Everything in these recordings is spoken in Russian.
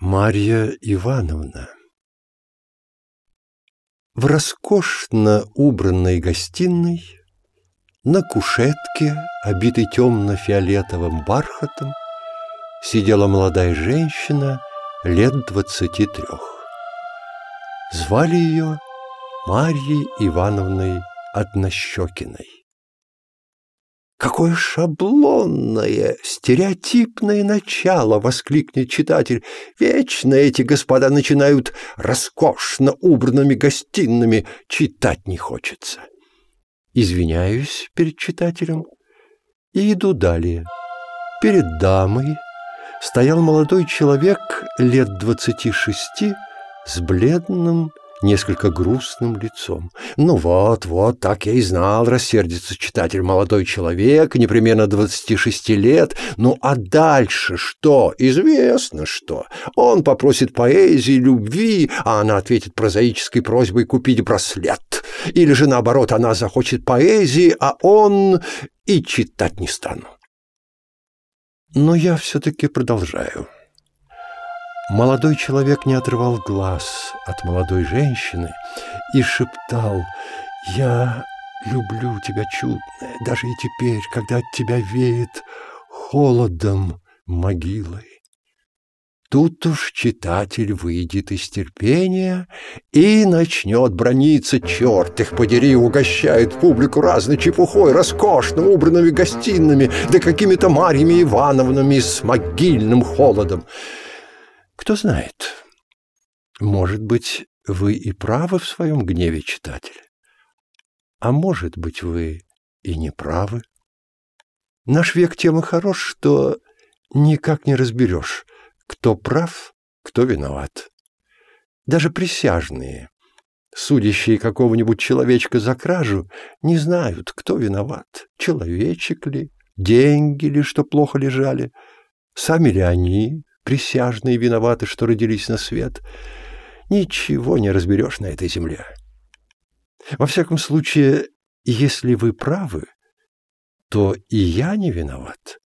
Марья Ивановна В роскошно убранной гостиной На кушетке, обитой темно-фиолетовым бархатом, Сидела молодая женщина лет двадцати трех. Звали ее Марьей Ивановной Однощекиной. «Какое шаблонное, стереотипное начало!» — воскликнет читатель. «Вечно эти господа начинают роскошно убранными гостиными. Читать не хочется». Извиняюсь перед читателем и иду далее. Перед дамой стоял молодой человек лет двадцати шести с бледным, несколько грустным лицом. «Ну вот, вот, так я и знал», — рассердится читатель. «Молодой человек, непременно 26 лет. Ну а дальше что? Известно что. Он попросит поэзии, любви, а она ответит прозаической просьбой купить браслет. Или же наоборот, она захочет поэзии, а он и читать не стану». Но я все-таки продолжаю. Молодой человек не отрывал глаз от молодой женщины и шептал «Я люблю тебя, чудная, даже и теперь, когда от тебя веет холодом могилой». Тут уж читатель выйдет из терпения и начнет брониться. Черт их подери, угощает публику разной чепухой, роскошно убранными гостиными, да какими-то Марьями Ивановнами с могильным холодом. Кто знает, может быть, вы и правы в своем гневе, читатель, а может быть, вы и не правы. Наш век тем и хорош, что никак не разберешь, кто прав, кто виноват. Даже присяжные, судящие какого-нибудь человечка за кражу, не знают, кто виноват, человечек ли, деньги ли, что плохо лежали, сами ли они, присяжные виноваты, что родились на свет. Ничего не разберешь на этой земле. Во всяком случае, если вы правы, то и я не виноват.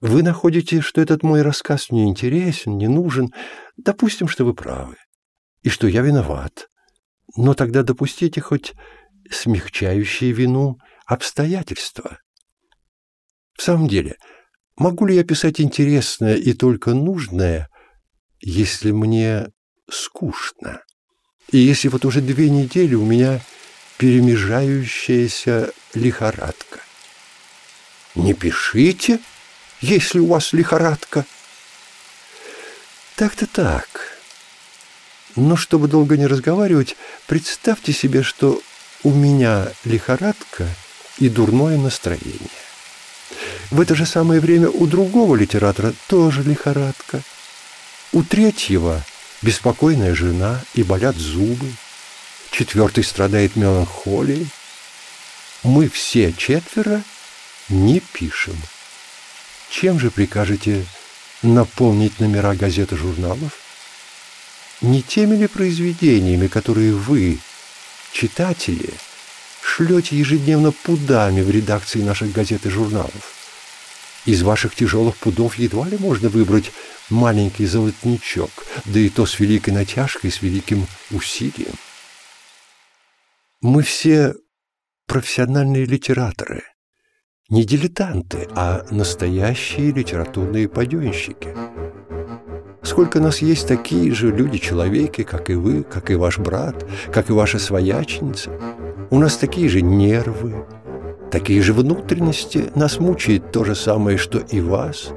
Вы находите, что этот мой рассказ не интересен, не нужен. Допустим, что вы правы, и что я виноват. Но тогда допустите хоть смягчающие вину обстоятельства. В самом деле, Могу ли я писать интересное и только нужное, если мне скучно? И если вот уже две недели у меня перемежающаяся лихорадка? Не пишите, если у вас лихорадка. Так-то так. Но чтобы долго не разговаривать, представьте себе, что у меня лихорадка и дурное настроение. В это же самое время у другого литератора тоже лихорадка. У третьего беспокойная жена и болят зубы. Четвертый страдает меланхолией. Мы все четверо не пишем. Чем же прикажете наполнить номера газет и журналов? Не теми ли произведениями, которые вы, читатели, шлете ежедневно пудами в редакции наших газет и журналов? Из ваших тяжелых пудов едва ли можно выбрать маленький золотничок, да и то с великой натяжкой, с великим усилием. Мы все профессиональные литераторы, не дилетанты, а настоящие литературные паденщики. Сколько нас есть такие же люди-человеки, как и вы, как и ваш брат, как и ваша свояченица. У нас такие же нервы, Такие же внутренности нас мучает то же самое, что и вас.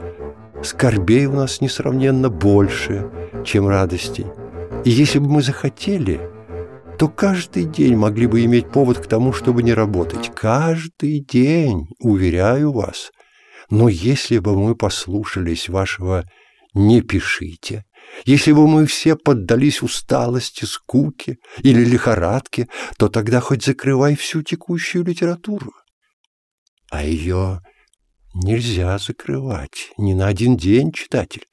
Скорбей у нас несравненно больше, чем радостей. И если бы мы захотели, то каждый день могли бы иметь повод к тому, чтобы не работать. Каждый день, уверяю вас. Но если бы мы послушались вашего «не пишите», если бы мы все поддались усталости, скуке или лихорадке, то тогда хоть закрывай всю текущую литературу а ее нельзя закрывать ни на один день, читатель.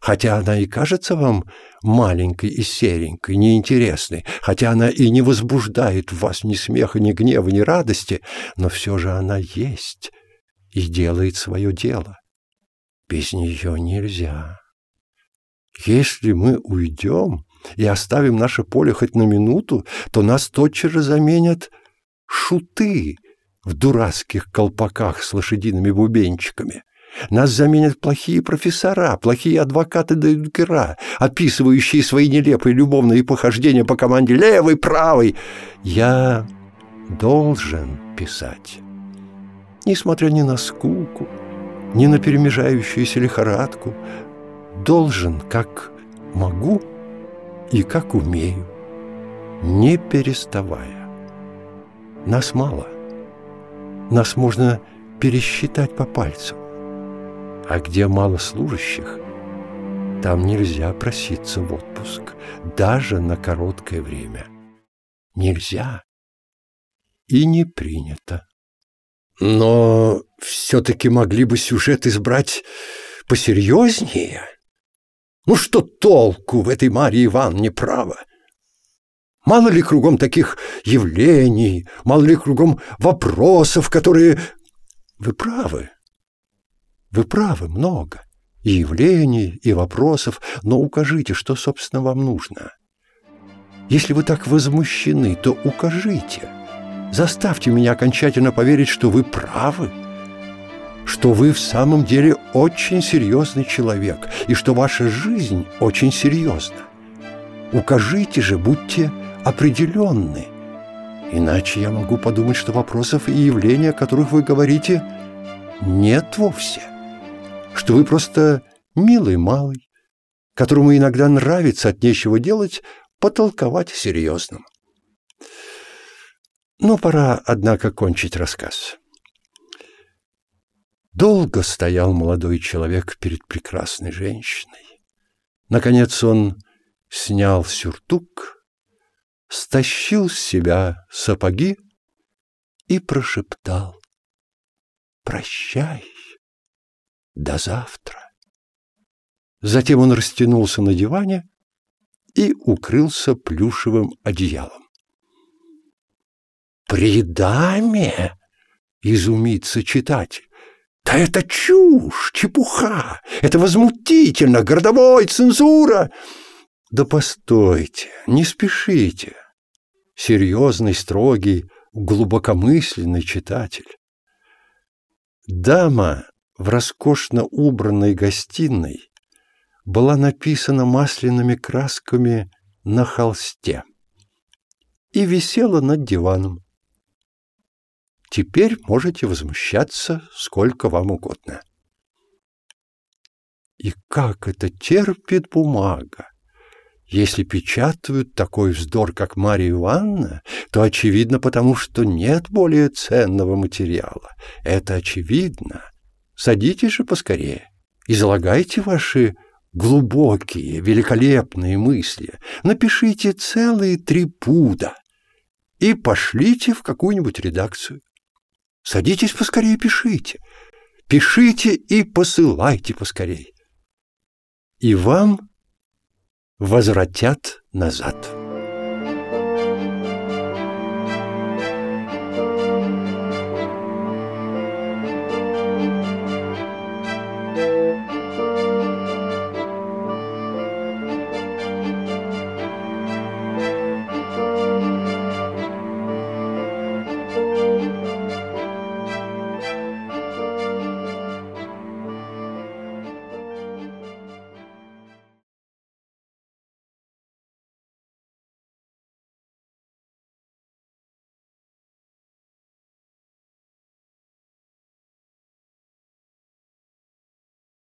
Хотя она и кажется вам маленькой и серенькой, неинтересной, хотя она и не возбуждает в вас ни смеха, ни гнева, ни радости, но все же она есть и делает свое дело. Без нее нельзя. Если мы уйдем и оставим наше поле хоть на минуту, то нас тотчас же заменят шуты в дурацких колпаках с лошадиными бубенчиками. Нас заменят плохие профессора, плохие адвокаты да юнкера, описывающие свои нелепые любовные похождения по команде «левый, правый». Я должен писать. Несмотря ни на скуку, ни на перемежающуюся лихорадку, должен, как могу и как умею, не переставая. Нас мало. Нас можно пересчитать по пальцам. А где мало служащих, там нельзя проситься в отпуск, даже на короткое время. Нельзя и не принято. Но все-таки могли бы сюжет избрать посерьезнее. Ну что толку в этой Марье Ивановне право? Мало ли кругом таких явлений, мало ли кругом вопросов, которые... Вы правы. Вы правы, много. И явлений, и вопросов, но укажите, что, собственно, вам нужно. Если вы так возмущены, то укажите. Заставьте меня окончательно поверить, что вы правы, что вы в самом деле очень серьезный человек и что ваша жизнь очень серьезна. Укажите же, будьте определенны. Иначе я могу подумать, что вопросов и явлений, о которых вы говорите, нет вовсе. Что вы просто милый малый, которому иногда нравится от нечего делать потолковать о серьезном. Но пора, однако, кончить рассказ. Долго стоял молодой человек перед прекрасной женщиной. Наконец он снял сюртук, стащил с себя сапоги и прошептал «Прощай, до завтра». Затем он растянулся на диване и укрылся плюшевым одеялом. «При даме?» — изумится читатель. «Да это чушь, чепуха! Это возмутительно! Городовой, цензура!» «Да постойте, не спешите!» Серьезный, строгий, глубокомысленный читатель. Дама в роскошно убранной гостиной была написана масляными красками на холсте и висела над диваном. Теперь можете возмущаться сколько вам угодно. И как это терпит бумага? Если печатают такой вздор, как Мария Ивановна, то очевидно потому, что нет более ценного материала. Это очевидно. Садитесь же поскорее. Излагайте ваши глубокие, великолепные мысли. Напишите целые три пуда и пошлите в какую-нибудь редакцию. Садитесь поскорее, пишите. Пишите и посылайте поскорее. И вам возвратят назад.